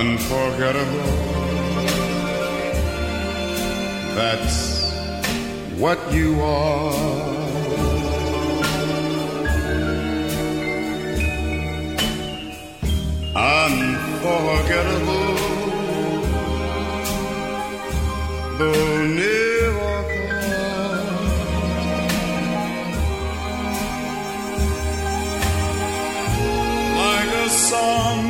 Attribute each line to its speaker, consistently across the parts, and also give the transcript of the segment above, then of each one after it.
Speaker 1: unforgettable. That's what you are. Unforgettable. Though never like a song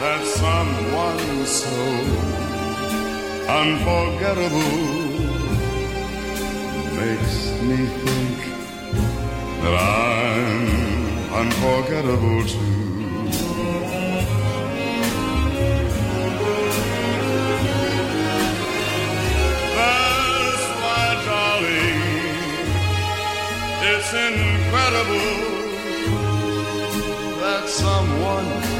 Speaker 1: that someone so unforgettable makes me think that I'm unforgettable too. That's why, darling, it's incredible that someone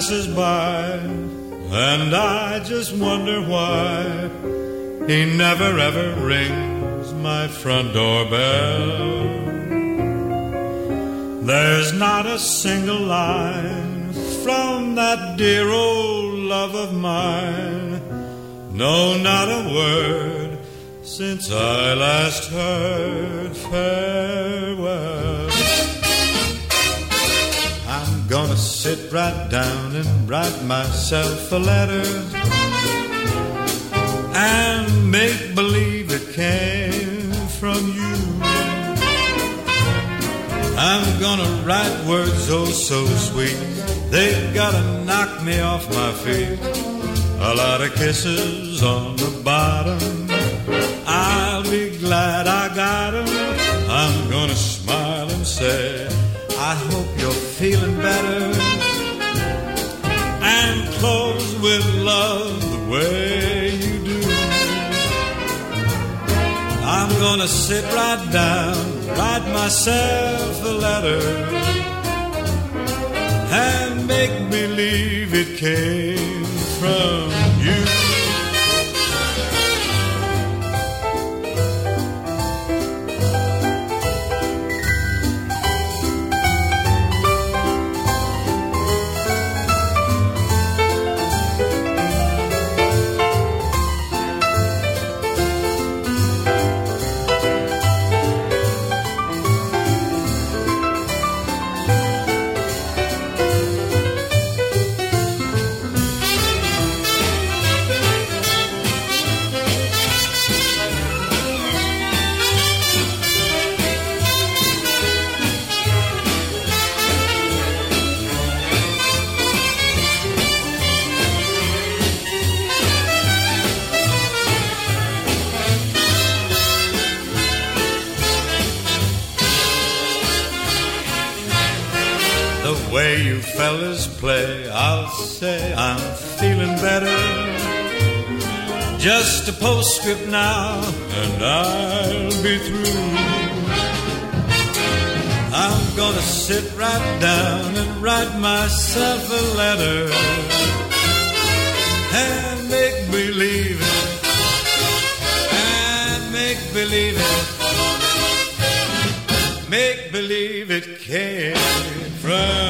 Speaker 2: passes by, and I just wonder why he never ever rings my front doorbell. There's not a single line from that dear old love of mine. No, not a word since I last heard farewell. I'm gonna sit right down and write myself a letter and make believe it came from you. I'm gonna write words oh so sweet, they've gotta knock me off my feet. A lot of kisses on the bottom. I'll be glad I got 'em. I'm gonna smile and say, I hope you're feeling better. Close with love the way you do. I'm gonna sit right down, write myself a letter, and make believe it came from you. Way you fellas play, I'll say I'm feeling better.
Speaker 3: Just a postscript now, and I'll be through. I'm gonna sit right down and write myself a letter and make believe it, and make believe it, make believe it came from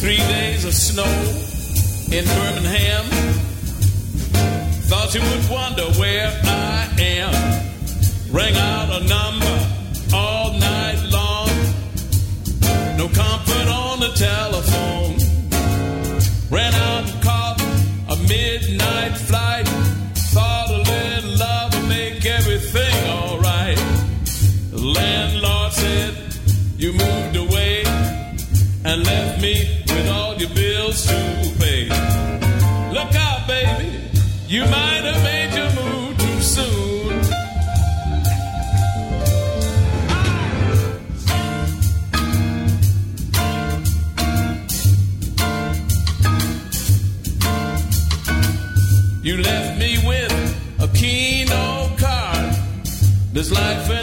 Speaker 4: Three days of snow in Birmingham. bills to pay. Look out, baby, you might have made your move too soon. You left me with a keen card. This life.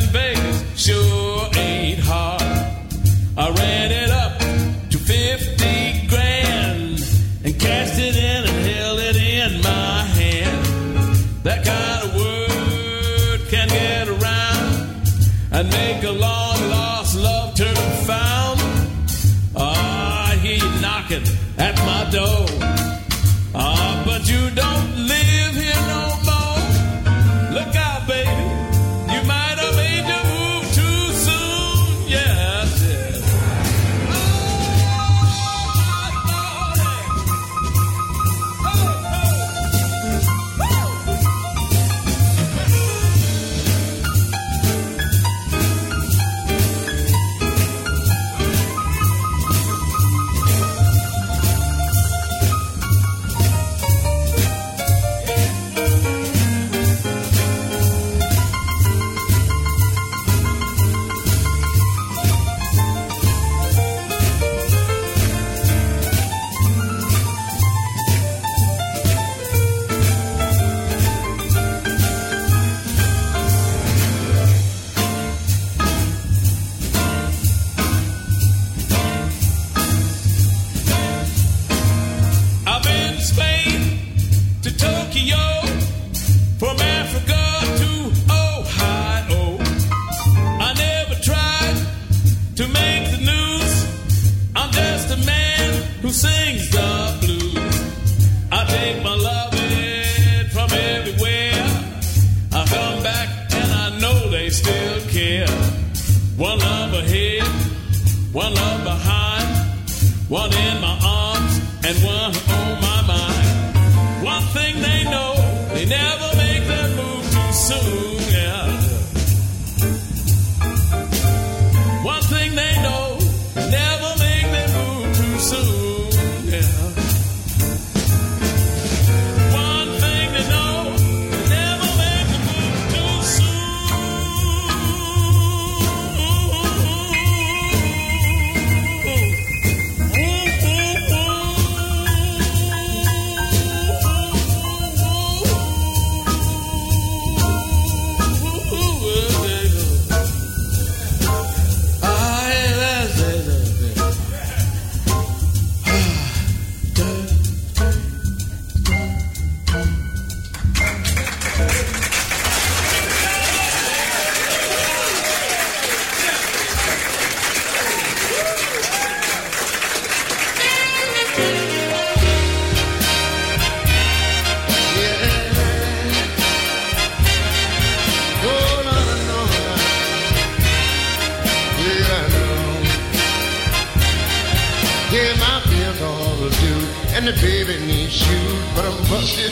Speaker 4: And the baby needs shoes, but I'm busted.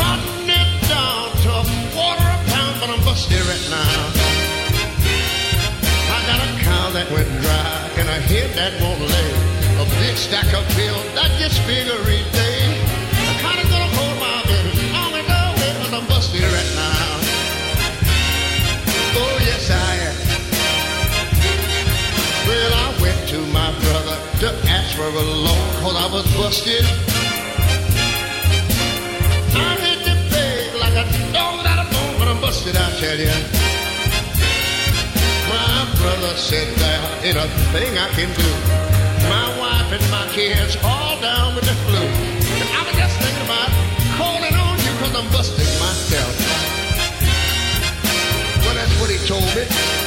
Speaker 4: Cutting it down to a quarter a pound, but I'm busted right now. I got a cow that went dry, and a head that won't lay. A big stack of
Speaker 5: bills that gets bigger forever alone cause I was busted. I hit the peg like
Speaker 6: a dog without a bone, but I'm busted, I tell ya. My brother said there ain't a thing I can do. My wife and
Speaker 5: my kids all down with the flu. And I was just thinking about calling
Speaker 6: on you
Speaker 5: cause I'm busted myself. Well, that's what he told me.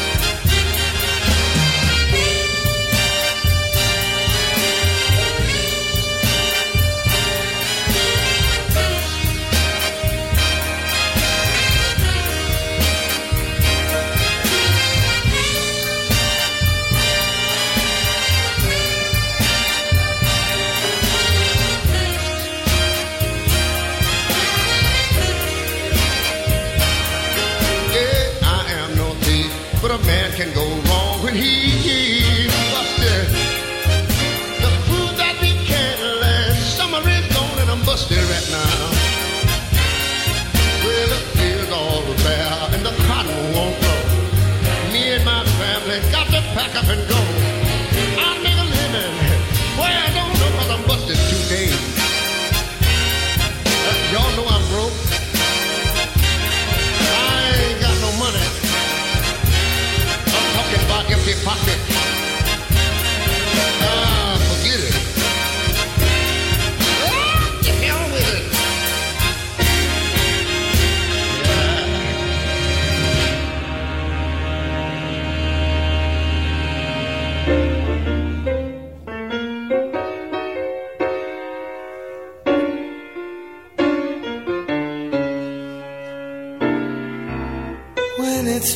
Speaker 5: man can go wrong when he is busted. The
Speaker 7: food that he can't last. summer is gone and I'm busted
Speaker 8: right now.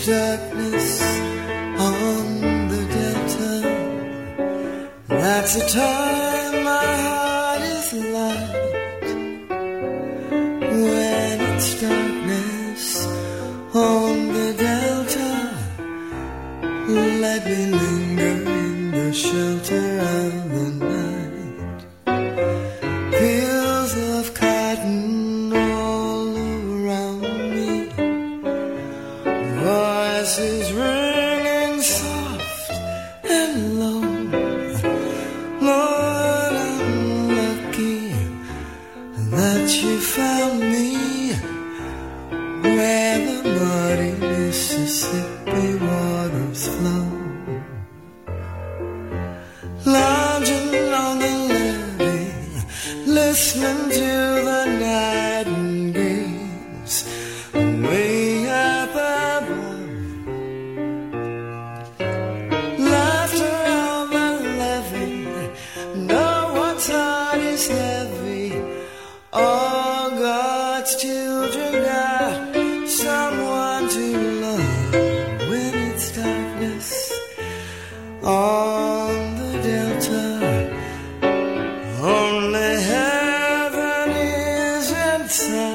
Speaker 8: Jack you found me myself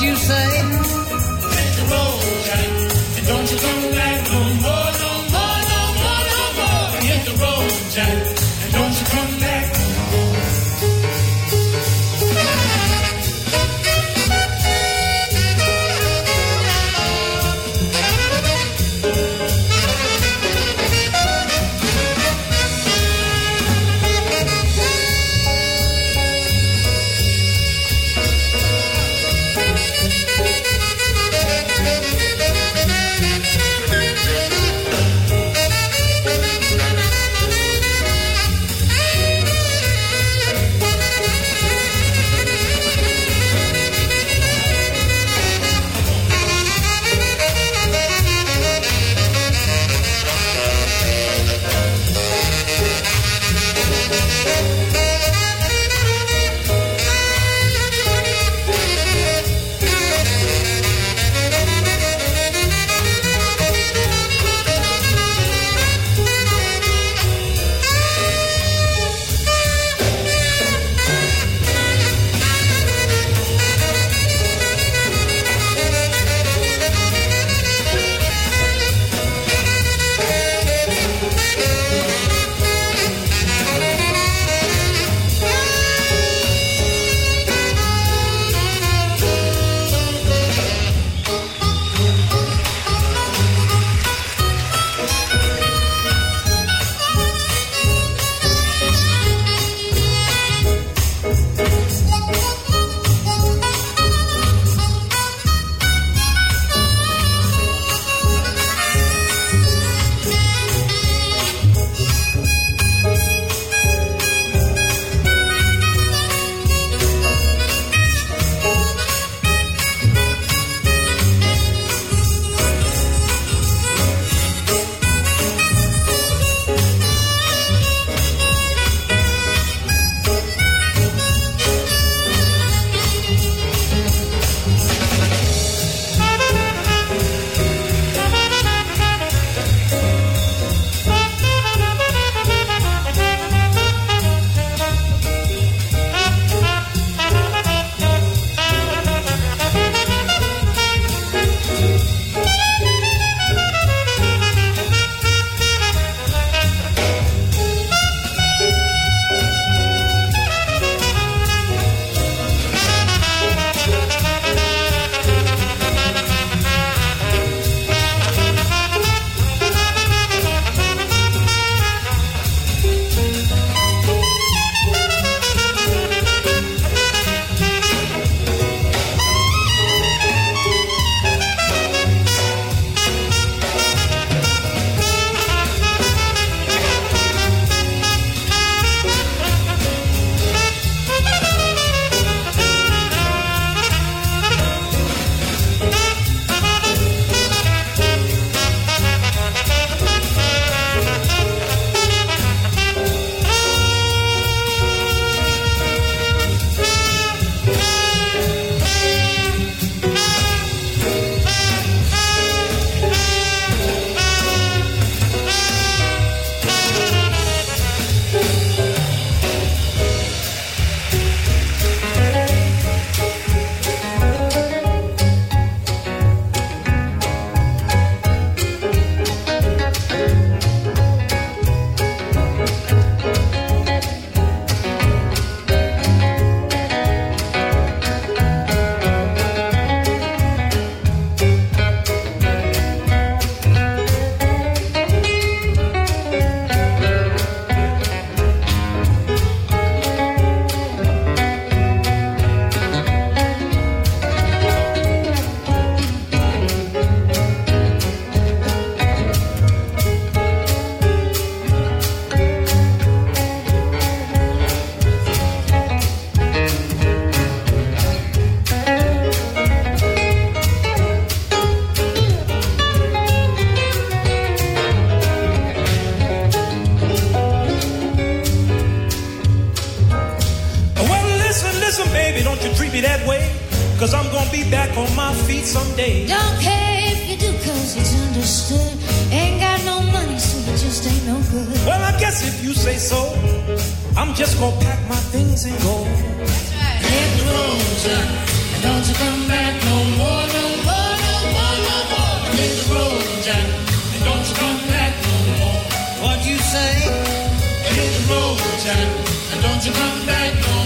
Speaker 8: did you
Speaker 7: say?
Speaker 9: Hit the road, Johnny, and don't you come back no more, no more, no more, no more. Hit the road, Jack. And don't you come back no